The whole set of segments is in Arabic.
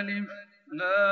ألف لام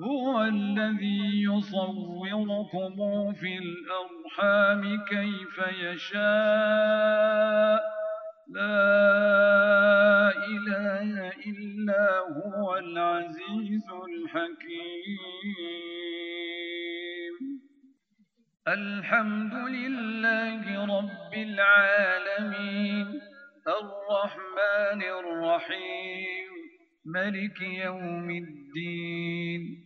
هو الذي يصوركم في الأرحام كيف يشاء. لا إله إلا هو العزيز الحكيم. الحمد لله رب العالمين. الرحمن الرحيم. ملك يوم الدين.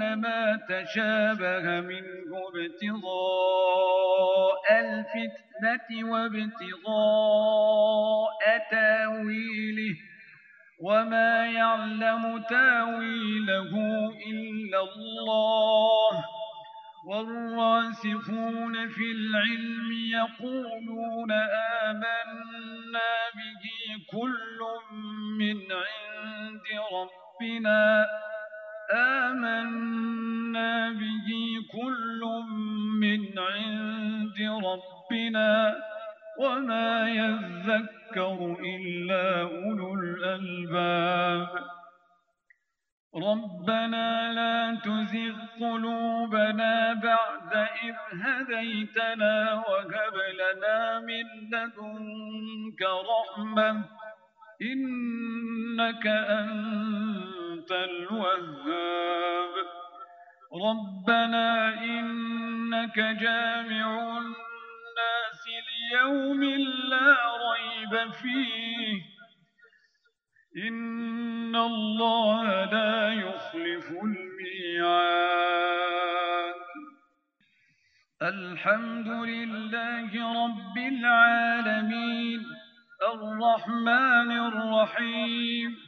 ما تشابه منه ابتغاء الفتنة وابتغاء تاويله وما يعلم تاويله إلا الله. والراسخون في العلم يقولون آمنا به كل من عند ربنا. آمنا به كل من عند ربنا وما يذكر إلا أولو الألباب. ربنا لا تزغ قلوبنا بعد إذ هديتنا وهب لنا من لدنك رحمة إنك أنت الوهاب. ربنا إنك جامع الناس ليوم لا ريب فيه. إن الله لا يخلف الميعاد. الحمد لله رب العالمين. الرحمن الرحيم.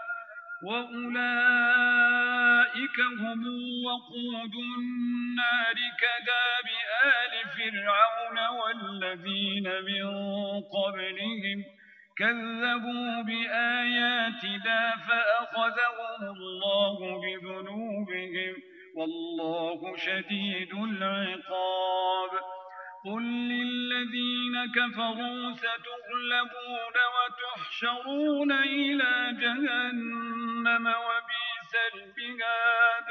وأولئك هم وقود النار كداب آل فرعون والذين من قبلهم كذبوا بآياتنا فأخذهم الله بذنوبهم والله شديد العقاب قل للذين كفروا ستغلبون وتحشرون إلى جهنم وبئس البهاد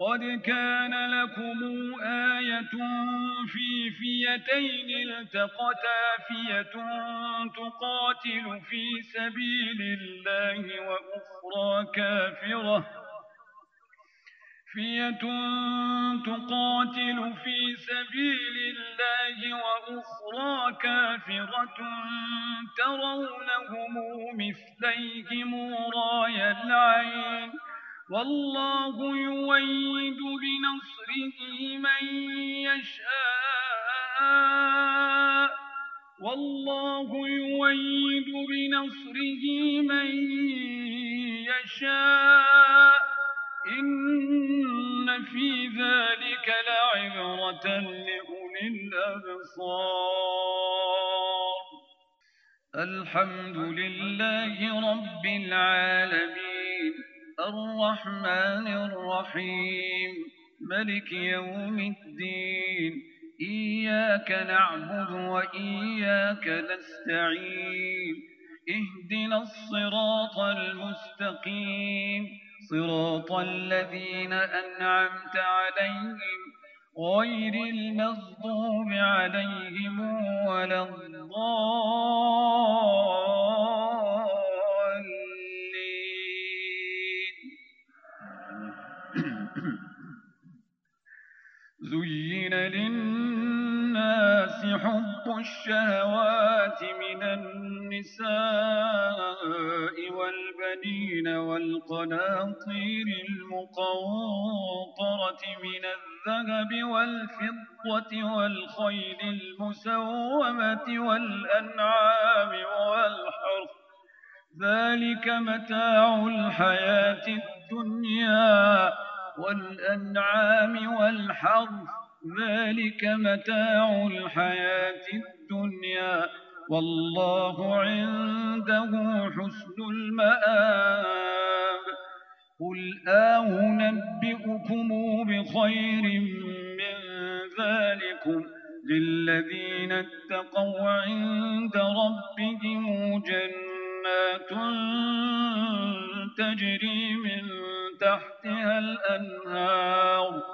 قد كان لكم آية في فيتين التقتا فية تقاتل في سبيل الله وأخرى كافرة فية تقاتل في سبيل الله وأخرى كافرة ترونهم مثليهم راي العين والله يويد بنصره من يشاء والله يويد بنصره من يشاء إن في ذلك لعبرة لأولي الأبصار الحمد لله رب العالمين الرحمن الرحيم ملك يوم الدين إياك نعبد وإياك نستعين اهدنا الصراط المستقيم صراط الذين أنعمت عليهم غير المغضوب عليهم ولا الضالين. زين للناس حب الشهوات من النساء والبنين والقناطير المقنطرة من الذهب والفضة والخيل المسومة والأنعام والحرث. ذلك متاع الحياة الدنيا والأنعام والحرث. ذلك متاع الحياة الدنيا. والله عنده حسن المآب. قل آه نبئكم بخير من ذلكم للذين اتقوا عند ربهم جنات تجري من تحتها الأنهار.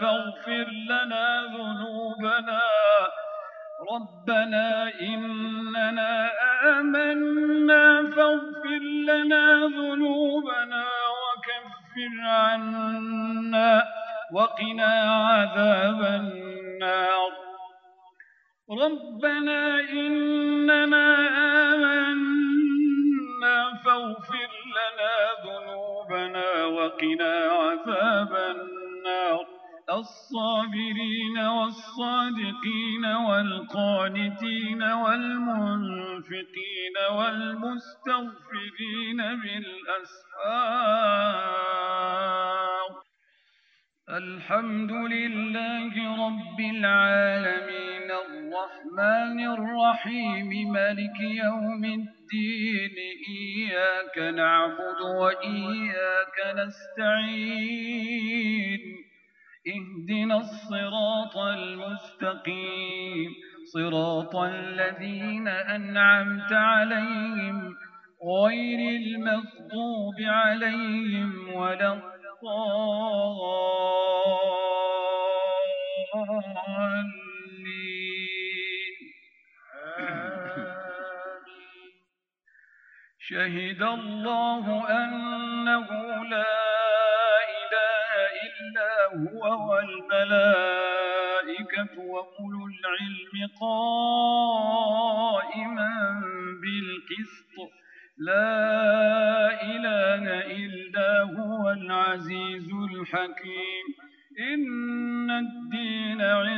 فاغفر لنا ذنوبنا. ربنا إننا آمنا فاغفر لنا ذنوبنا وكفر عنا وقنا عذاب النار. ربنا إننا آمنا فاغفر لنا ذنوبنا وقنا عذاب النار. الصابرين والصادقين والقانتين والمنفقين والمستغفرين بالأسحار. الحمد لله رب العالمين. الرحمن الرحيم. ملك يوم الدين. إياك نعبد وإياك نستعين. اهدنا الصراط المستقيم صراط الذين أنعمت عليهم غير المغضوب عليهم ولا الضالين. شهد الله أنه لا هو والملائكة وأولو العلم قائما بالقسط. لا إله إلا هو العزيز الحكيم. إن الدين عند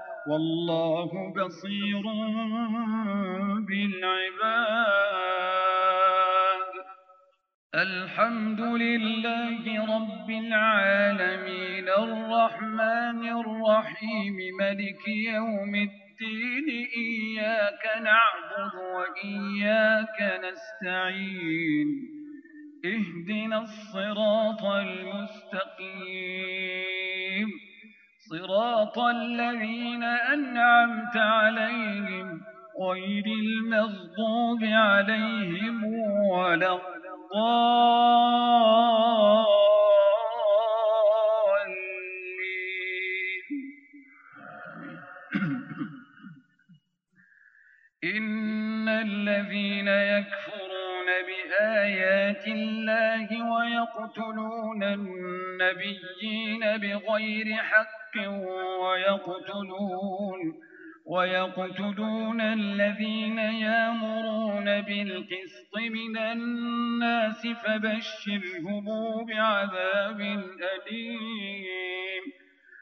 والله بصير بالعباد. الحمد لله رب العالمين. الرحمن الرحيم. ملك يوم الدين. إياك نعبد وإياك نستعين. اهدنا الصراط المستقيم. صراط الذين أنعمت عليهم غير المغضوب عليهم ولا الضالين. إن الذين يكفرون بآيات الله ويقتلون النبيين بغير حق ويقتلون ويقتلون الذين يامرون بالقسط من الناس فبشرهم بعذاب أليم.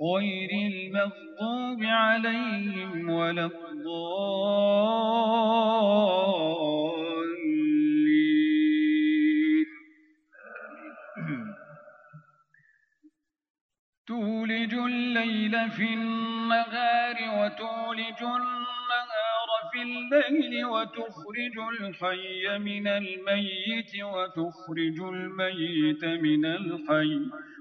غير المغضوب عليهم ولا الضالين. تولج الليل في النهار وتولج النهار في الليل وتخرج الحي من الميت وتخرج الميت من الحي.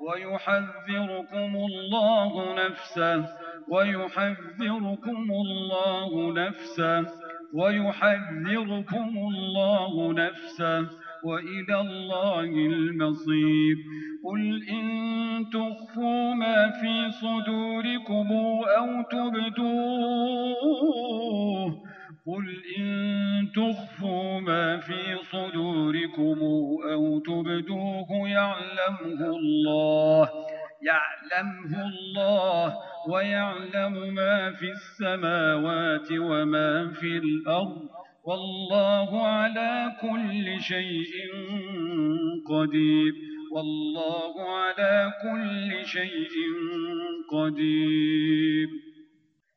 ويحذركم الله نفسه ويحذركم الله نفسه ويحذركم الله نفسه وإلى الله المصير. قل إن تخفوا ما في صدوركم أو تبدوه قل إن تخفوا ما في صدوركم أو تبدوه يعلمه الله يعلمه الله ويعلم ما في السماوات وما في الأرض والله على كل شيء قدير والله على كل شيء قدير.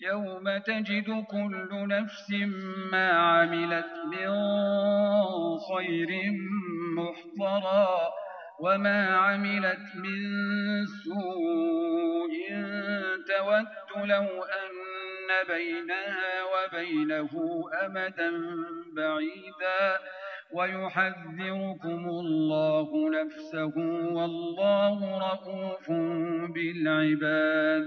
يوم تجد كل نفس ما عملت من خير محضرا وما عملت من سوء تود لو أن بينها وبينه أمدا بعيدا ويحذركم الله نفسه والله رؤوف بالعباد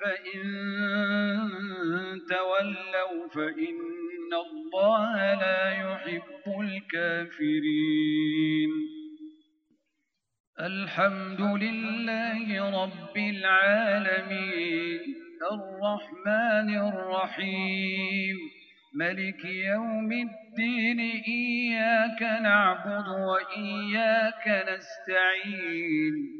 فإن تولوا فإن الله لا يحب الكافرين الحمد لله رب العالمين الرحمن الرحيم ملك يوم الدين إياك نعبد وإياك نستعين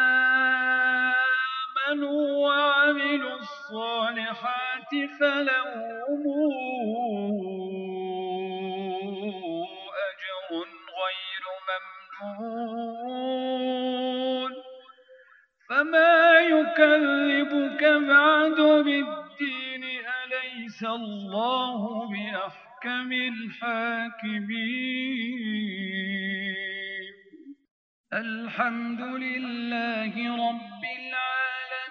وعملوا الصالحات فلهم أجر غير ممنون. فما يكذبك بعد بالدين أليس الله بأحكم الحاكمين؟ الحمد لله رب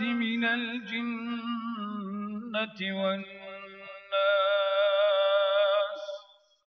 من الجنة والناس